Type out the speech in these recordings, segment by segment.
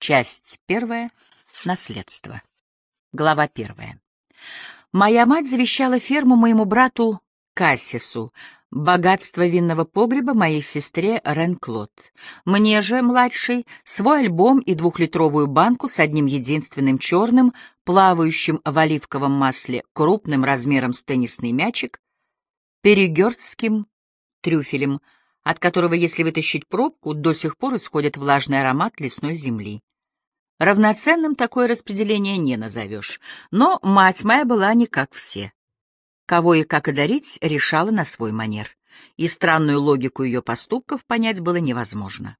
Часть первая. Наследство. Глава первая. Моя мать завещала ферму моему брату Кассису, богатство винного погреба моей сестре Рен-Клод. Мне же, младший, свой альбом и двухлитровую банку с одним единственным черным, плавающим в оливковом масле, крупным размером с теннисный мячик, перегерцким трюфелем, от которого, если вытащить пробку, до сих пор исходит влажный аромат лесной земли. Равноценным такое распределение не назовешь, но мать моя была не как все. Кого и как одарить, решала на свой манер, и странную логику ее поступков понять было невозможно.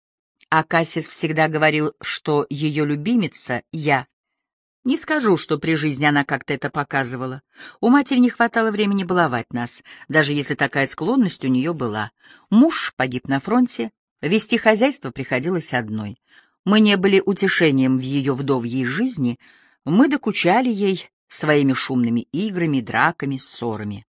А Кассис всегда говорил, что ее любимица — я. Не скажу, что при жизни она как-то это показывала. У матери не хватало времени баловать нас, даже если такая склонность у нее была. Муж погиб на фронте, вести хозяйство приходилось одной — мы не были утешением в ее вдовьей жизни, мы докучали ей своими шумными играми, драками, ссорами.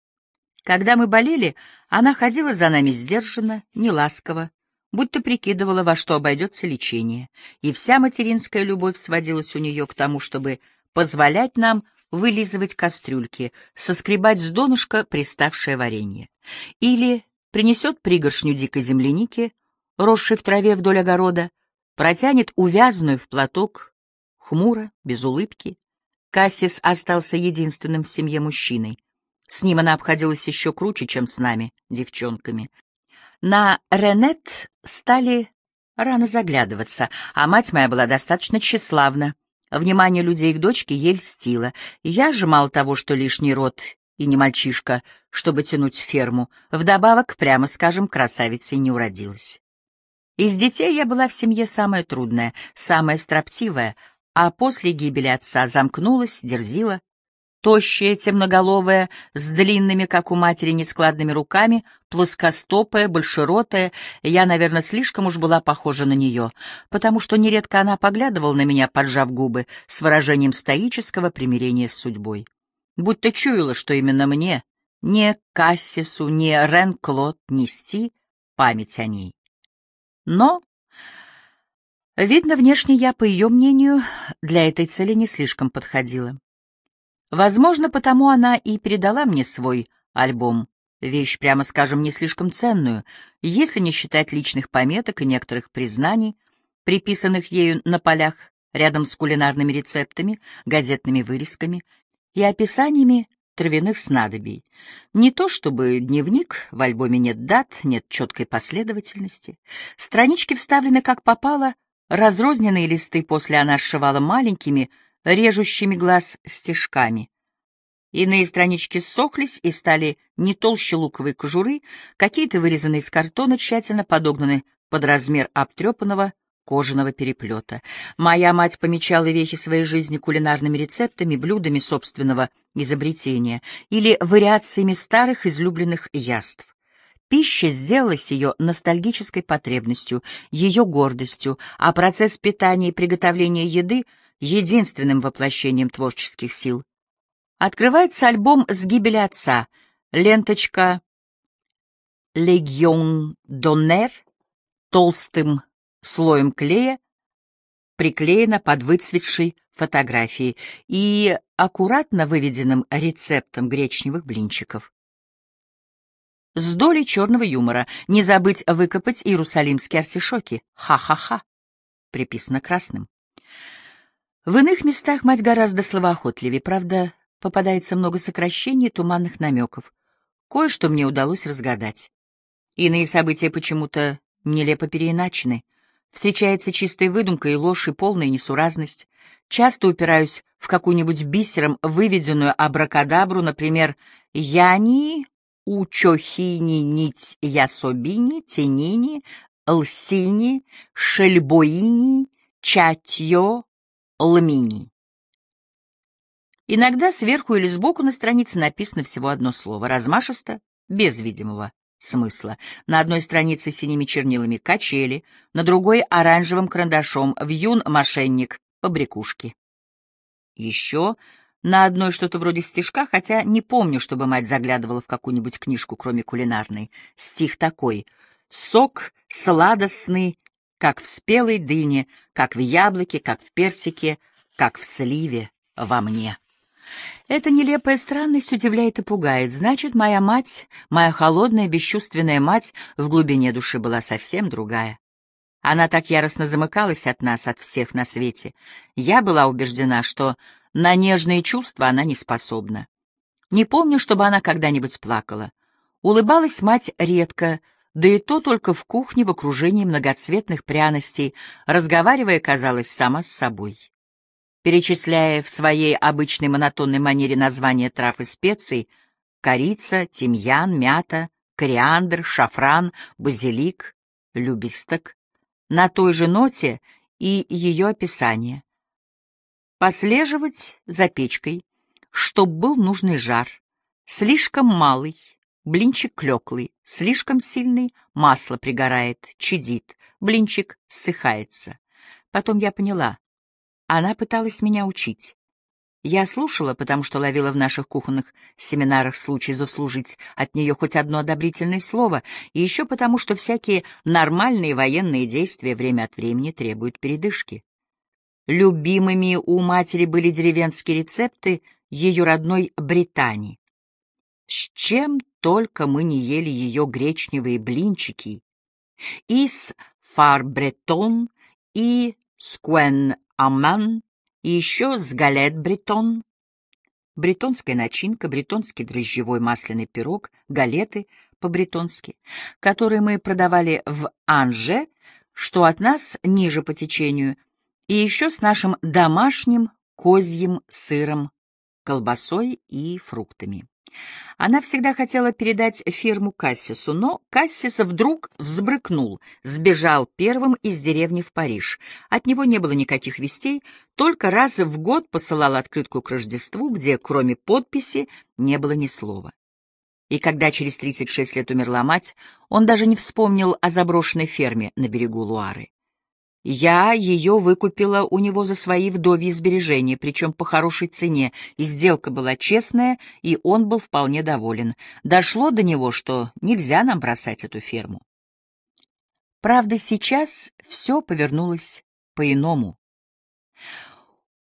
Когда мы болели, она ходила за нами сдержанно, неласково, будто прикидывала, во что обойдется лечение, и вся материнская любовь сводилась у нее к тому, чтобы позволять нам вылизывать кастрюльки, соскребать с донышка приставшее варенье. Или принесет пригоршню дикой земляники, росшей в траве вдоль огорода, протянет увязанную в платок, хмуро, без улыбки. Кассис остался единственным в семье мужчиной. С ним она обходилась еще круче, чем с нами, девчонками. На Ренет стали рано заглядываться, а мать моя была достаточно тщеславна. Внимание людей к дочке ей льстило. Я же мало того, что лишний род и не мальчишка, чтобы тянуть ферму, вдобавок, прямо скажем, красавицей не уродилась. Из детей я была в семье самая трудная, самая строптивая, а после гибели отца замкнулась, дерзила. Тощая, темноголовая, с длинными, как у матери, нескладными руками, плоскостопая, большеротая, я, наверное, слишком уж была похожа на нее, потому что нередко она поглядывала на меня, поджав губы, с выражением стоического примирения с судьбой. Будто чуяла, что именно мне, не Кассису, не Рен-Клод нести память о ней. Но, видно, внешне я, по ее мнению, для этой цели не слишком подходила. Возможно, потому она и передала мне свой альбом, вещь, прямо скажем, не слишком ценную, если не считать личных пометок и некоторых признаний, приписанных ею на полях рядом с кулинарными рецептами, газетными вырезками и описаниями травяных снадобий. Не то чтобы дневник, в альбоме нет дат, нет четкой последовательности. Странички вставлены как попало, разрозненные листы после она сшивала маленькими, режущими глаз стежками. Иные странички ссохлись и стали не толще луковой кожуры, какие-то вырезаны из картона, тщательно подогнаны под размер обтрепанного кожаного переплета. Моя мать помечала вехи своей жизни кулинарными рецептами, блюдами собственного изобретения или вариациями старых излюбленных яств. Пища сделалась ее ностальгической потребностью, ее гордостью, а процесс питания и приготовления еды — единственным воплощением творческих сил. Открывается альбом с гибели отца, ленточка «Легион Доннер» толстым слоем клея приклеена под выцветшей фотографией и аккуратно выведенным рецептом гречневых блинчиков. С долей черного юмора. Не забыть выкопать иерусалимские артишоки. Ха-ха-ха. Приписано красным. В иных местах мать гораздо словоохотливее, правда, попадается много сокращений и туманных намеков. Кое-что мне удалось разгадать. Иные события почему-то нелепо переиначены — Встречается чистая выдумка и ложь, и полная несуразность. Часто упираюсь в какую-нибудь бисером выведенную абракадабру, например, «Яни учохини нить ясобини тенини лсини шельбоини чатьё лмини». Иногда сверху или сбоку на странице написано всего одно слово, размашисто, без видимого смысла. На одной странице синими чернилами качели, на другой — оранжевым карандашом вьюн мошенник побрякушки. Еще на одной что-то вроде стишка, хотя не помню, чтобы мать заглядывала в какую-нибудь книжку, кроме кулинарной. Стих такой. «Сок сладостный как в спелой дыне, как в яблоке, как в персике, как в сливе во мне. Эта нелепая странность удивляет и пугает. Значит, моя мать, моя холодная, бесчувственная мать, в глубине души была совсем другая. Она так яростно замыкалась от нас, от всех на свете. Я была убеждена, что на нежные чувства она не способна. Не помню, чтобы она когда-нибудь плакала. Улыбалась мать редко, да и то только в кухне в окружении многоцветных пряностей, разговаривая, казалось, сама с собой. Перечисляя в своей обычной монотонной манере названия трав и специй — корица, тимьян, мята, кориандр, шафран, базилик, любисток, на той же ноте и ее описание. Послеживать за печкой, чтоб был нужный жар, слишком малый, блинчик клеклый, слишком сильный, масло пригорает, чадит, блинчик ссыхается. Потом я поняла, она пыталась меня учить. Я слушала, потому что ловила в наших кухонных семинарах случай заслужить от нее хоть одно одобрительное слово, и еще потому, что всякие нормальные военные действия время от времени требуют передышки. Любимыми у матери были деревенские рецепты ее родной Британии. С чем только мы не ели ее гречневые блинчики. И с фарбретон, и скуэн аман, и еще с галет бретон. Бретонская начинка, бретонский дрожжевой масляный пирог, галеты по-бретонски, которые мы продавали в Анже, что от нас ниже по течению, и еще с нашим домашним козьим сыром, колбасой и фруктами. Она всегда хотела передать фирму Кассису, но Кассис вдруг взбрыкнул, сбежал первым из деревни в Париж. От него не было никаких вестей, только раз в год посылал открытку к Рождеству, где, кроме подписи, не было ни слова. И когда через 36 лет умерла мать, он даже не вспомнил о заброшенной ферме на берегу Луары. Я ее выкупила у него за свои вдовьи сбережения, причем по хорошей цене, и сделка была честная, и он был вполне доволен. Дошло до него, что нельзя нам бросать эту ферму. Правда, сейчас все повернулось по-иному.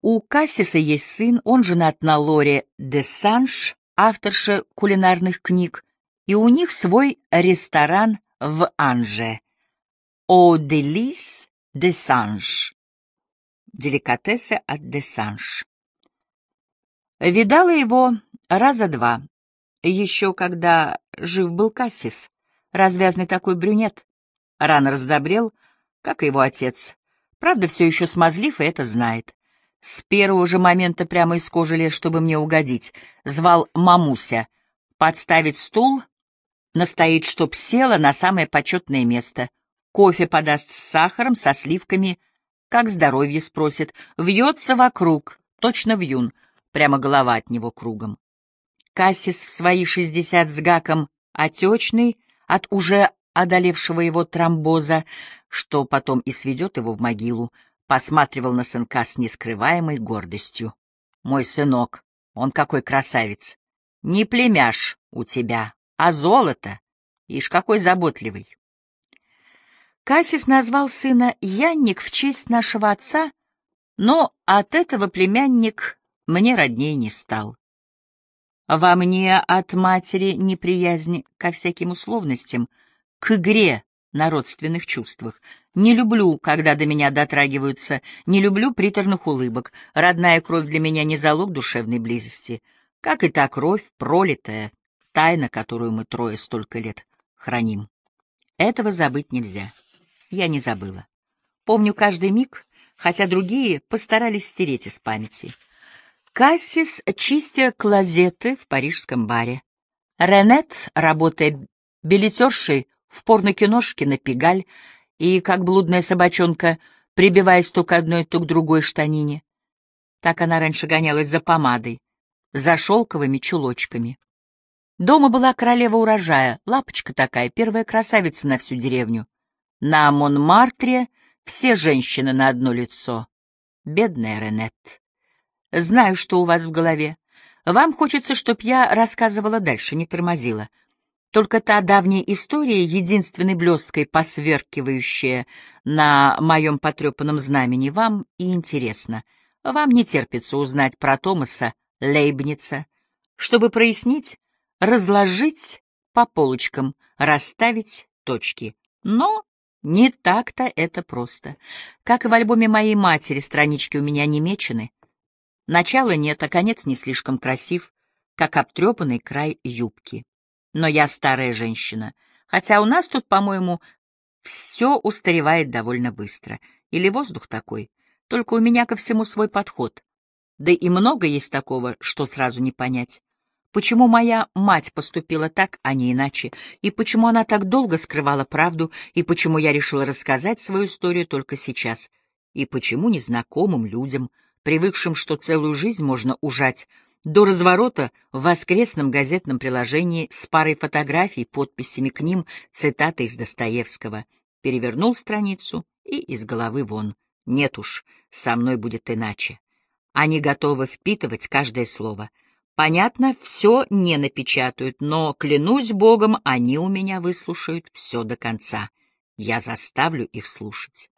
У Кассиса есть сын, он женат на Лоре де Санш, авторше кулинарных книг, и у них свой ресторан в Анже. «О Делис Десанж. Деликатесы от Десанж. Видала его раза два. Еще когда жив был Кассис, развязный такой брюнет. Рано раздобрел, как и его отец. Правда, все еще смазлив, и это знает. С первого же момента прямо из кожи лез, чтобы мне угодить. Звал Мамуся. Подставить стул, настоит, чтоб села на самое почетное место. Кофе подаст с сахаром, со сливками. Как здоровье спросит. Вьется вокруг, точно вьюн. Прямо голова от него кругом. Кассис в свои шестьдесят с гаком отечный от уже одолевшего его тромбоза, что потом и сведет его в могилу, посматривал на сынка с нескрываемой гордостью. «Мой сынок, он какой красавец! Не племяш у тебя, а золото! Ишь, какой заботливый!» Кассис назвал сына Янник в честь нашего отца, но от этого племянник мне родней не стал. Во мне от матери неприязнь ко всяким условностям, к игре на родственных чувствах. Не люблю, когда до меня дотрагиваются, не люблю приторных улыбок. Родная кровь для меня не залог душевной близости, как и та кровь, пролитая, тайна, которую мы трое столько лет храним. Этого забыть нельзя. Я не забыла. Помню каждый миг, хотя другие постарались стереть из памяти. Кассис, чистя клозеты в парижском баре. Ренет, работая билетершей в порно-киношке на Пигаль, и, как блудная собачонка, прибиваясь то к одной, то к другой штанине. Так она раньше гонялась за помадой, за шелковыми чулочками. Дома была королева урожая, лапочка такая, первая красавица на всю деревню. На Монмартре все женщины на одно лицо. Бедная Ренет. Знаю, что у вас в голове. Вам хочется, чтоб я рассказывала дальше, не тормозила. Только та давняя история, единственной блесткой посверкивающая на моем потрепанном знамени, вам и интересна. Вам не терпится узнать про Томаса Лейбница, чтобы прояснить, разложить по полочкам, расставить точки. Но не так-то это просто. Как и в альбоме моей матери, странички у меня не мечены. Начала нет, а конец не слишком красив, как обтрепанный край юбки. Но я старая женщина, хотя у нас тут, по-моему, все устаревает довольно быстро. Или воздух такой. Только у меня ко всему свой подход. Да и много есть такого, что сразу не понять. Почему моя мать поступила так, а не иначе, и почему она так долго скрывала правду, и почему я решила рассказать свою историю только сейчас, и почему незнакомым людям — привыкшим, что целую жизнь можно ужать, до разворота в воскресном газетном приложении с парой фотографий, подписями к ним, цитаты из Достоевского. Перевернул страницу и из головы вон. Нет уж, со мной будет иначе. Они готовы впитывать каждое слово. Понятно, все не напечатают, но, клянусь Богом, они у меня выслушают все до конца. Я заставлю их слушать.